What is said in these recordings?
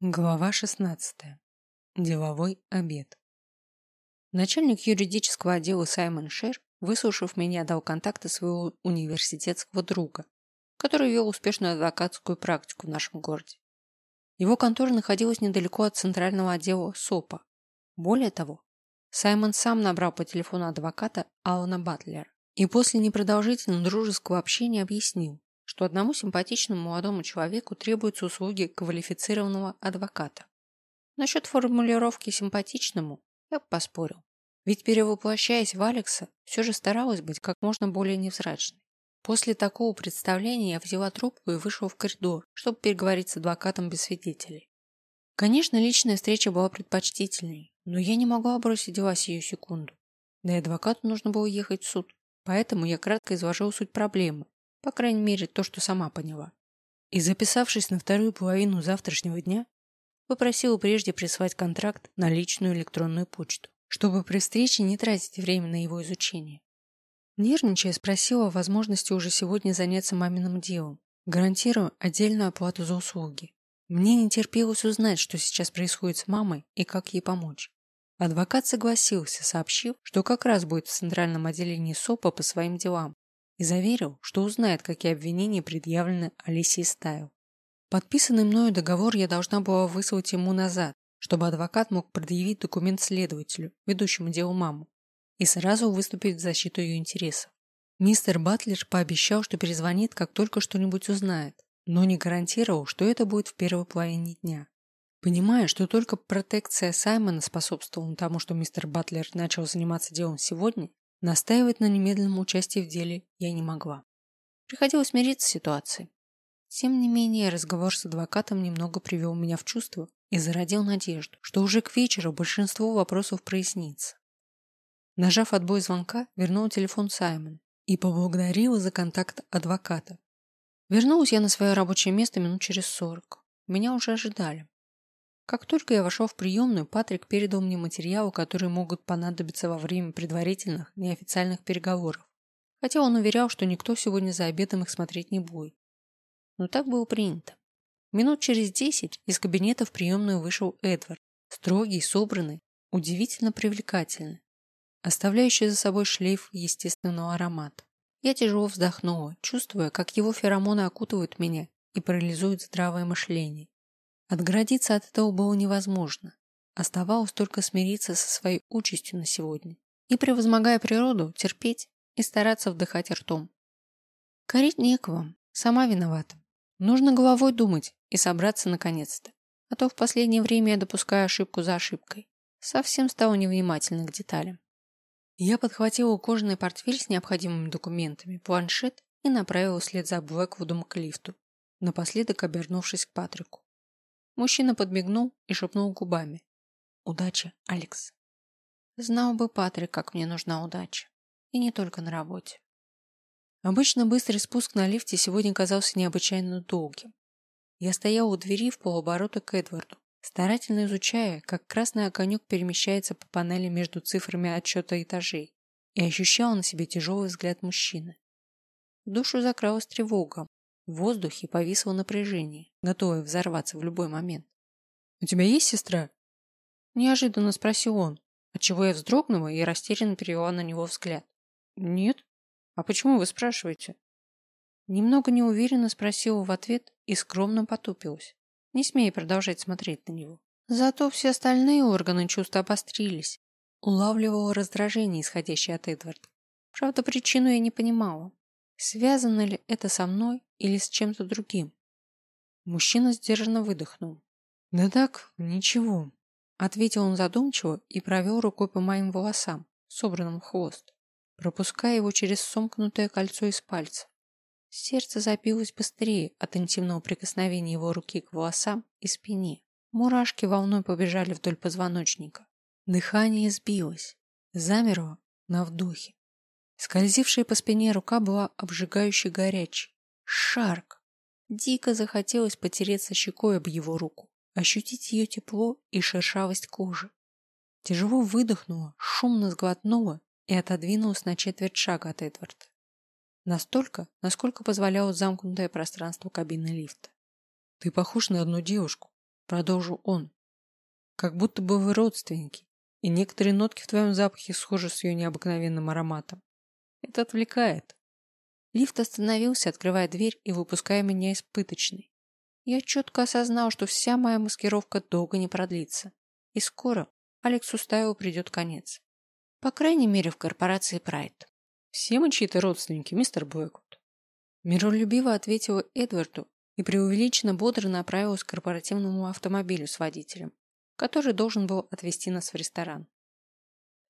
Глава 16. Деловой обед. Начальник юридического отдела Саймон Шер, выслушав меня, дал контакты своего университетского друга, который вел успешную адвокатскую практику в нашем городе. Его контора находилась недалеко от центрального отдела СОПа. Более того, Саймон сам набрал по телефону адвоката Алана Батлера и после непродолжительного дружеского общения объяснил, что одному симпатичному молодому человеку требуются услуги квалифицированного адвоката. Насчет формулировки «симпатичному» я бы поспорил. Ведь перевоплощаясь в Алекса, все же старалась быть как можно более невзрачной. После такого представления я взяла трубку и вышла в коридор, чтобы переговорить с адвокатом без свидетелей. Конечно, личная встреча была предпочтительней, но я не могла бросить дела сию секунду. Да и адвокату нужно было ехать в суд, поэтому я кратко изложила суть проблемы по крайней мере, то, что сама поняла. И записавшись на вторую половину завтрашнего дня, попросила прежде прислать контракт на личную электронную почту, чтобы при встрече не тратить время на его изучение. Нервничая, спросила о возможности уже сегодня заняться маминым делом, гарантируя отдельную оплату за услуги. Мне не терпелось узнать, что сейчас происходит с мамой и как ей помочь. Адвокат согласился, сообщив, что как раз будет в центральном отделении СОПа по своим делам и заверил, что узнает, какие обвинения предъявлены Алисии Стайл. Подписанный мною договор я должна была выслать ему назад, чтобы адвокат мог предъявить документ следователю, ведущему делу маму, и сразу выступить в защиту ее интересов. Мистер Батлер пообещал, что перезвонит, как только что-нибудь узнает, но не гарантировал, что это будет в первой половине дня. Понимая, что только протекция Саймона способствовала тому, что мистер Батлер начал заниматься делом сегодня, Настаивать на немедленном участии в деле я не могла. Приходилось смириться с ситуацией. Тем не менее, разговор с адвокатом немного привел меня в чувство и зародил надежду, что уже к вечеру большинство вопросов прояснится. Нажав отбой звонка, вернул телефон Саймон и поблагодарила за контакт адвоката. Вернулась я на свое рабочее место минут через сорок. Меня уже ожидали. Как только я вошел в приемную, Патрик передал мне материалы, которые могут понадобиться во время предварительных, неофициальных переговоров. Хотя он уверял, что никто сегодня за обедом их смотреть не будет. Но так было принято. Минут через десять из кабинета в приемную вышел Эдвард, строгий, собранный, удивительно привлекательный, оставляющий за собой шлейф естественного аромата. Я тяжело вздохнула, чувствуя, как его феромоны окутывают меня и парализуют здравое мышление. Отгородиться от этого было невозможно. Оставалось только смириться со своей участью на сегодня и, превозмогая природу, терпеть и стараться вдыхать ртом. Корить некого, сама виновата. Нужно головой думать и собраться наконец-то. А то в последнее время я допускаю ошибку за ошибкой. Совсем стала невнимательна к деталям. Я подхватила кожаный портфель с необходимыми документами, планшет и направила вслед за Блэквудом к лифту, напоследок обернувшись к Патрику. Мужчина подмигнул и шепнул губами. «Удачи, Алекс». Знал бы Патрик, как мне нужна удача. И не только на работе. Обычно быстрый спуск на лифте сегодня казался необычайно долгим. Я стоял у двери в полоборота к Эдварду, старательно изучая, как красный огонек перемещается по панели между цифрами отчета этажей, и ощущал на себе тяжелый взгляд мужчины. В душу закралась тревога, в воздухе повисло напряжение, готовое взорваться в любой момент. «У тебя есть сестра?» Неожиданно спросил он, отчего я вздрогнула и растерянно перевела на него взгляд. «Нет? А почему вы спрашиваете?» Немного неуверенно спросила в ответ и скромно потупилась, не смея продолжать смотреть на него. Зато все остальные органы чувств обострились. Улавливала раздражение, исходящее от Эдварда. Правда, причину я не понимала. Связано ли это со мной или с чем-то другим? Мужчина сдержанно выдохнул. Да так, ничего. Ответил он задумчиво и провел рукой по моим волосам, собранным в хвост, пропуская его через сомкнутое кольцо из пальца. Сердце забилось быстрее от интимного прикосновения его руки к волосам и спине. Мурашки волной побежали вдоль позвоночника. Дыхание сбилось, замерло на вдохе. Скользившая по спине рука была обжигающе горячей. Шарк! Дико захотелось потереться щекой об его руку, ощутить ее тепло и шершавость кожи. Тяжело выдохнула, шумно сглотнула и отодвинулась на четверть шага от Эдварда. Настолько, насколько позволяло замкнутое пространство кабины лифта. «Ты похож на одну девушку», продолжил он. Как будто бы вы родственники, и некоторые нотки в твоем запахе схожи с ее необыкновенным ароматом. Это отвлекает. Лифт остановился, открывая дверь и выпуская меня из пыточной. Я четко осознал, что вся моя маскировка долго не продлится. И скоро Алексу Стаеву придет конец. По крайней мере, в корпорации Прайд. Все мы чьи-то родственники, мистер Блэквуд. Миролюбиво ответила Эдварду и преувеличенно бодро направилась к корпоративному автомобилю с водителем, который должен был отвезти нас в ресторан.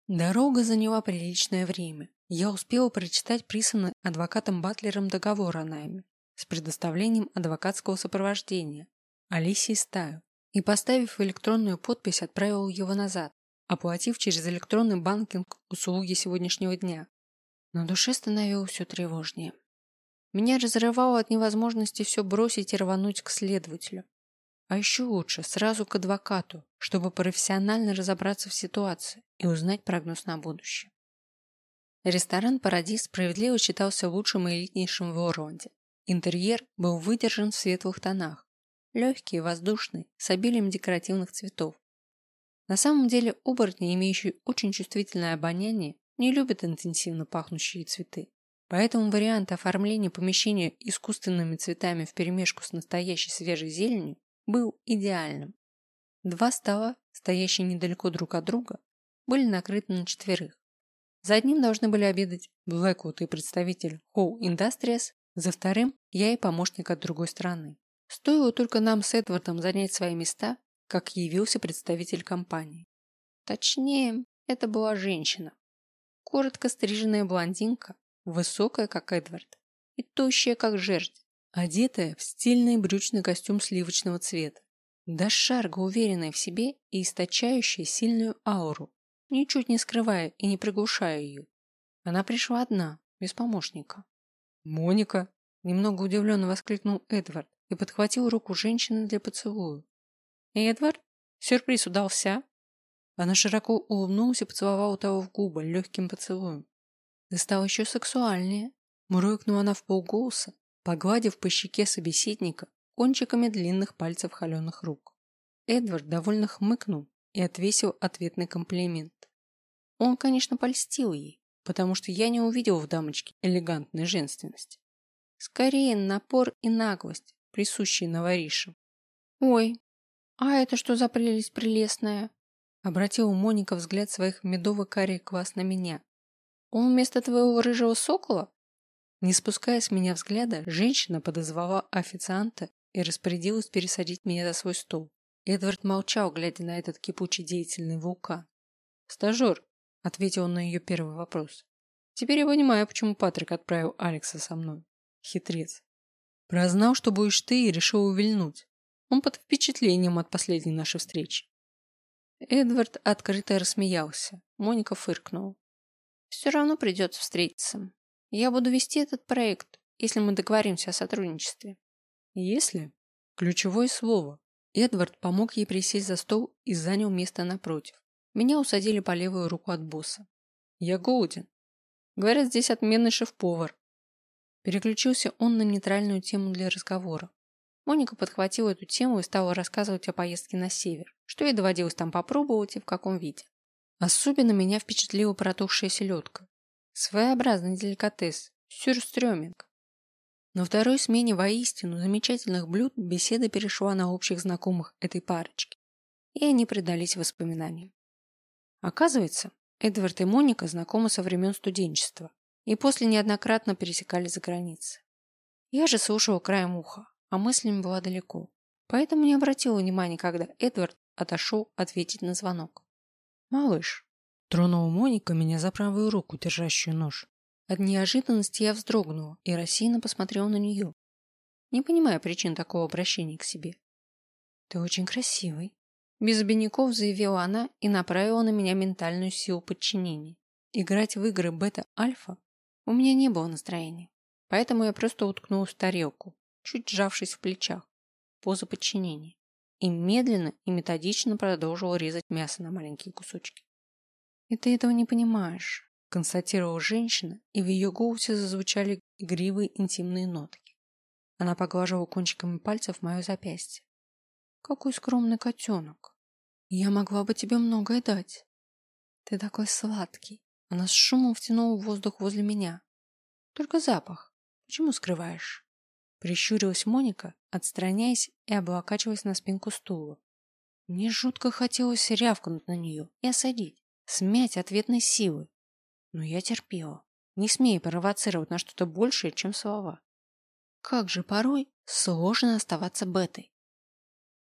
Дорога заняла приличное время. Я успела прочитать присланный адвокатом Батлером договор о найме с предоставлением адвокатского сопровождения Алисии Стаю и, поставив электронную подпись, отправил его назад, оплатив через электронный банкинг услуги сегодняшнего дня. На душе становилось все тревожнее. Меня разрывало от невозможности все бросить и рвануть к следователю. А еще лучше сразу к адвокату, чтобы профессионально разобраться в ситуации и узнать прогноз на будущее. Ресторан «Парадис» справедливо считался лучшим и элитнейшим в Орланде. Интерьер был выдержан в светлых тонах, легкий, воздушный, с обилием декоративных цветов. На самом деле оборотни, имеющие очень чувствительное обоняние, не любят интенсивно пахнущие цветы. Поэтому вариант оформления помещения искусственными цветами вперемешку с настоящей свежей зеленью был идеальным. Два стола, стоящие недалеко друг от друга, были накрыты на четверых. За одним должны были обедать Блэквуд и представитель Хоу Industries, за вторым я и помощник от другой стороны. Стоило только нам с Эдвардом занять свои места, как явился представитель компании. Точнее, это была женщина. Коротко стриженная блондинка, высокая, как Эдвард, и тощая, как жердь, одетая в стильный брючный костюм сливочного цвета, до уверенная в себе и источающая сильную ауру, ничуть не скрывая и не приглушая ее. Она пришла одна, без помощника. «Моника!» – немного удивленно воскликнул Эдвард и подхватил руку женщины для поцелуя. «Эдвард, сюрприз удался?» Она широко улыбнулась и поцеловала того в губы легким поцелуем. «Ты стал еще сексуальнее», – мурлыкнула она в полголоса, погладив по щеке собеседника кончиками длинных пальцев холеных рук. Эдвард довольно хмыкнул и отвесил ответный комплимент. Он, конечно, польстил ей, потому что я не увидел в дамочке элегантной женственности. Скорее напор и наглость, присущие новоришам. «Ой, а это что за прелесть прелестная?» Обратила Моника взгляд своих медово-карих глаз на меня. «Он вместо твоего рыжего сокола?» Не спуская с меня взгляда, женщина подозвала официанта и распорядилась пересадить меня за свой стол. Эдвард молчал, глядя на этот кипучий деятельный вулкан. «Стажер», — ответил он на ее первый вопрос. «Теперь я понимаю, почему Патрик отправил Алекса со мной. Хитрец. Прознал, что будешь ты, и решил увильнуть. Он под впечатлением от последней нашей встречи». Эдвард открыто рассмеялся. Моника фыркнула. «Все равно придется встретиться. Я буду вести этот проект, если мы договоримся о сотрудничестве. Если? Ключевое слово. Эдвард помог ей присесть за стол и занял место напротив. Меня усадили по левую руку от босса. Я голоден. Говорят, здесь отменный шеф-повар. Переключился он на нейтральную тему для разговора. Моника подхватила эту тему и стала рассказывать о поездке на север, что ей доводилось там попробовать и в каком виде. Особенно меня впечатлила протухшая селедка. Своеобразный деликатес, сюрстрёминг. На второй смене воистину замечательных блюд беседа перешла на общих знакомых этой парочки, и они предались воспоминаниям. Оказывается, Эдвард и Моника знакомы со времен студенчества и после неоднократно пересекали за границы. Я же слушала краем уха, а мыслями была далеко, поэтому не обратила внимания, когда Эдвард отошел ответить на звонок. «Малыш, Тронула Моника меня за правую руку, держащую нож. От неожиданности я вздрогнула и рассеянно посмотрела на нее, не понимая причин такого обращения к себе. «Ты очень красивый», — без обиняков заявила она и направила на меня ментальную силу подчинения. Играть в игры бета-альфа у меня не было настроения, поэтому я просто уткнулась в тарелку, чуть сжавшись в плечах, поза подчинения, и медленно и методично продолжила резать мясо на маленькие кусочки. «И ты этого не понимаешь», – констатировала женщина, и в ее голосе зазвучали игривые интимные нотки. Она поглаживала кончиками пальцев мое запястье. Какой скромный котенок. Я могла бы тебе многое дать. Ты такой сладкий. Она с шумом втянула воздух возле меня. Только запах. Почему скрываешь? Прищурилась Моника, отстраняясь и облокачиваясь на спинку стула. Мне жутко хотелось рявкнуть на нее и осадить, смять ответной силы. Но я терпела, не смея провоцировать на что-то большее, чем слова. Как же порой сложно оставаться бетой.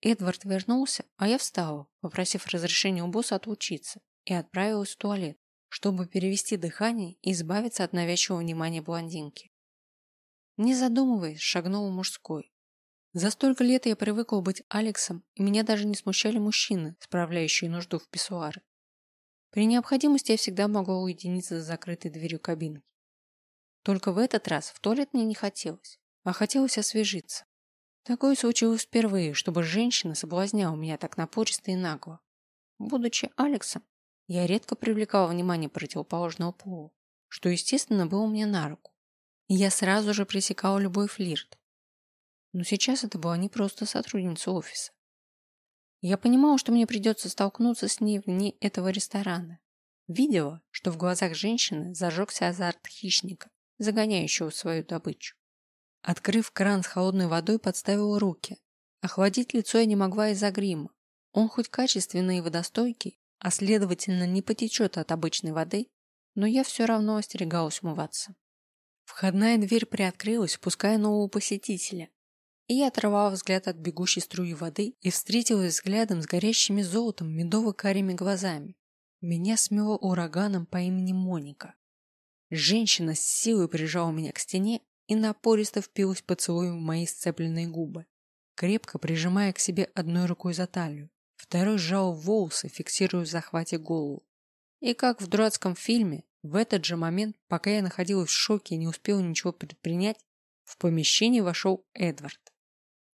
Эдвард вернулся, а я встала, попросив разрешения у босса отлучиться, и отправилась в туалет, чтобы перевести дыхание и избавиться от навязчивого внимания блондинки. Не задумываясь, шагнул в мужской. За столько лет я привыкла быть Алексом, и меня даже не смущали мужчины, справляющие нужду в писсуаре. При необходимости я всегда могла уединиться за закрытой дверью кабинки. Только в этот раз в туалет мне не хотелось, а хотелось освежиться. Такое случилось впервые, чтобы женщина соблазняла меня так напористо и нагло. Будучи Алексом, я редко привлекала внимание противоположного пола, что, естественно, было мне на руку. И я сразу же пресекала любой флирт. Но сейчас это была не просто сотрудница офиса. Я понимала, что мне придется столкнуться с ней вне этого ресторана. Видела, что в глазах женщины зажегся азарт хищника, загоняющего свою добычу. Открыв кран с холодной водой, подставила руки. Охладить лицо я не могла из-за грима. Он хоть качественный и водостойкий, а следовательно не потечет от обычной воды, но я все равно остерегалась умываться. Входная дверь приоткрылась, впуская нового посетителя. И я оторвала взгляд от бегущей струи воды и встретилась взглядом с горящими золотом медово-карими глазами. Меня смело ураганом по имени Моника. Женщина с силой прижала меня к стене и напористо впилась поцелуем в мои сцепленные губы, крепко прижимая к себе одной рукой за талию, второй сжал волосы, фиксируя в захвате голову. И как в дурацком фильме, в этот же момент, пока я находилась в шоке и не успела ничего предпринять, в помещение вошел Эдвард.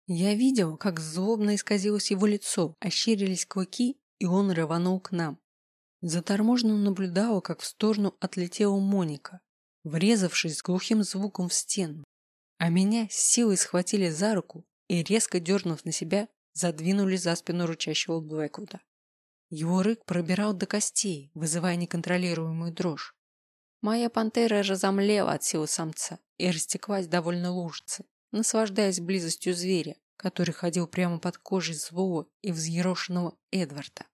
Я видел, как злобно исказилось его лицо, ощерились клыки, и он рванул к нам. Заторможенно наблюдала, как в сторону отлетела Моника, врезавшись глухим звуком в стену. А меня с силой схватили за руку и, резко дернув на себя, задвинули за спину ручащего Блэквуда. Его рык пробирал до костей, вызывая неконтролируемую дрожь. Моя пантера разомлела от силы самца и растеклась довольно лужицы, наслаждаясь близостью зверя, который ходил прямо под кожей злого и взъерошенного Эдварда.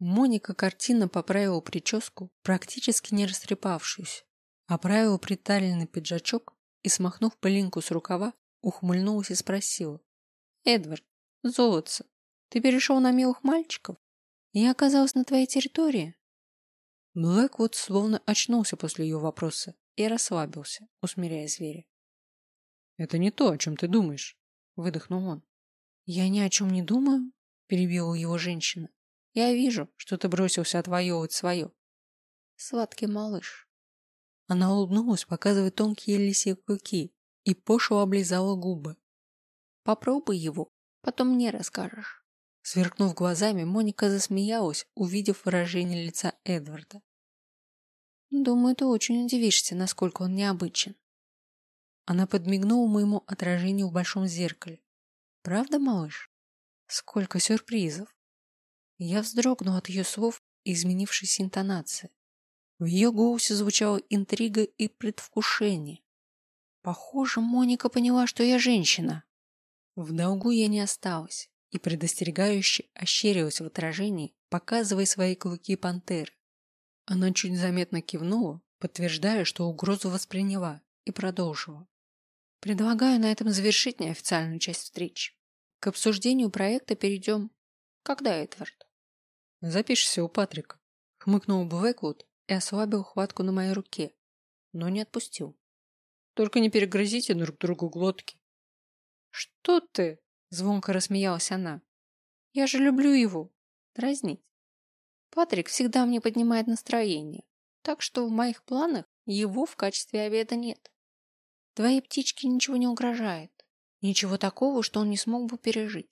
Моника картинно поправила прическу, практически не растрепавшуюся, Оправила приталенный пиджачок и, смахнув пылинку с рукава, ухмыльнулась и спросила. «Эдвард, золотце, ты перешел на милых мальчиков? Я оказалась на твоей территории?» Блэквуд словно очнулся после ее вопроса и расслабился, усмиряя зверя. «Это не то, о чем ты думаешь», — выдохнул он. «Я ни о чем не думаю», — перебила его женщина. «Я вижу, что ты бросился отвоевывать свое». «Сладкий малыш, она улыбнулась, показывая тонкие лисьи клыки, и пошло облизала губы. «Попробуй его, потом мне расскажешь». Сверкнув глазами, Моника засмеялась, увидев выражение лица Эдварда. «Думаю, ты очень удивишься, насколько он необычен». Она подмигнула моему отражению в большом зеркале. «Правда, малыш? Сколько сюрпризов!» Я вздрогнул от ее слов и изменившейся интонации. В ее голосе звучала интрига и предвкушение. Похоже, Моника поняла, что я женщина. В долгу я не осталась и предостерегающе ощерилась в отражении, показывая свои клыки пантеры. Она чуть заметно кивнула, подтверждая, что угрозу восприняла, и продолжила. Предлагаю на этом завершить неофициальную часть встречи. К обсуждению проекта перейдем. Когда, Эдвард? Запишешься у Патрика. Хмыкнул Блэквуд, и ослабил хватку на моей руке, но не отпустил. Только не перегрызите друг другу глотки. Что ты? Звонко рассмеялась она. Я же люблю его. Дразнить. Патрик всегда мне поднимает настроение, так что в моих планах его в качестве обеда нет. Твоей птичке ничего не угрожает. Ничего такого, что он не смог бы пережить.